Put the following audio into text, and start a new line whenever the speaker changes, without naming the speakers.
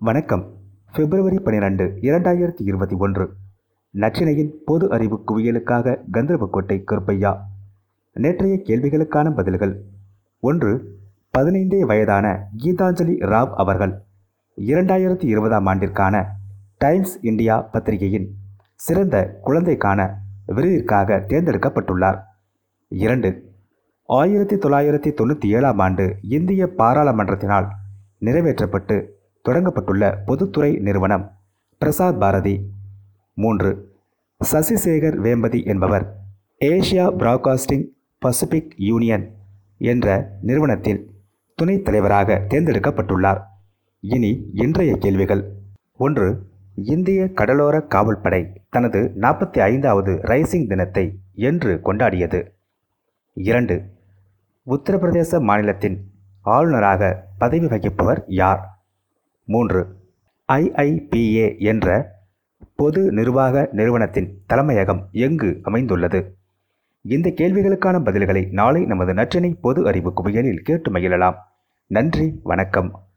வணக்கம். பிப்ரவரி பனிரெண்டு இரண்டாயிரத்தி இருபத்தி ஒன்று. நச்சினையின் பொது அறிவு குவியலுக்காக கந்தர்வக்கோட்டை கருப்பையா. நேற்றைய கேள்விகளுக்கான பதில்கள். ஒன்று பதினைந்தே வயதான கீதாஞ்சலி ராவ் அவர்கள் இரண்டாயிரத்தி இருபதாம் ஆண்டிற்கான டைம்ஸ் இந்தியா பத்திரிகையின் சிறந்த குழந்தைக்கான விருதிற்காக தேர்ந்தெடுக்கப்பட்டுள்ளார். இரண்டு ஆயிரத்தி தொள்ளாயிரத்தி தொண்ணூற்றி ஏழாம் ஆண்டு இந்திய பாராளுமன்றத்தினால் நிறைவேற்றப்பட்டு தொடங்கப்பட்டுள்ள பொதுத்துறை நிறுவனம் பிரசாத் பாரதி. மூன்று. சசிசேகர் வேம்பதி என்பவர் ஏஷியா பிராட்காஸ்டிங் பசிபிக் யூனியன் என்ற நிறுவனத்தின் துணைத் தலைவராக தேர்ந்தெடுக்கப்பட்டுள்ளார். இனி இன்றைய கேள்விகள். ஒன்று. இந்திய கடலோர காவல்படை தனது நாற்பத்தி ஐந்தாவது ரைசிங் தினத்தை என்று கொண்டாடியது. இரண்டு. உத்தரப்பிரதேச மாநிலத்தின் ஆளுநராக பதவி வகிப்பவர் யார்? மூன்று. ஐஐபிஏ என்ற பொது நிர்வாக நிறுவனத்தின் தலைமையகம் எங்கு அமைந்துள்ளது? இந்த கேள்விகளுக்கான பதில்களை நாளை நமது நற்றினை பொது அறிவு குவியலில் கேட்டு மகிழலாம். நன்றி வணக்கம்.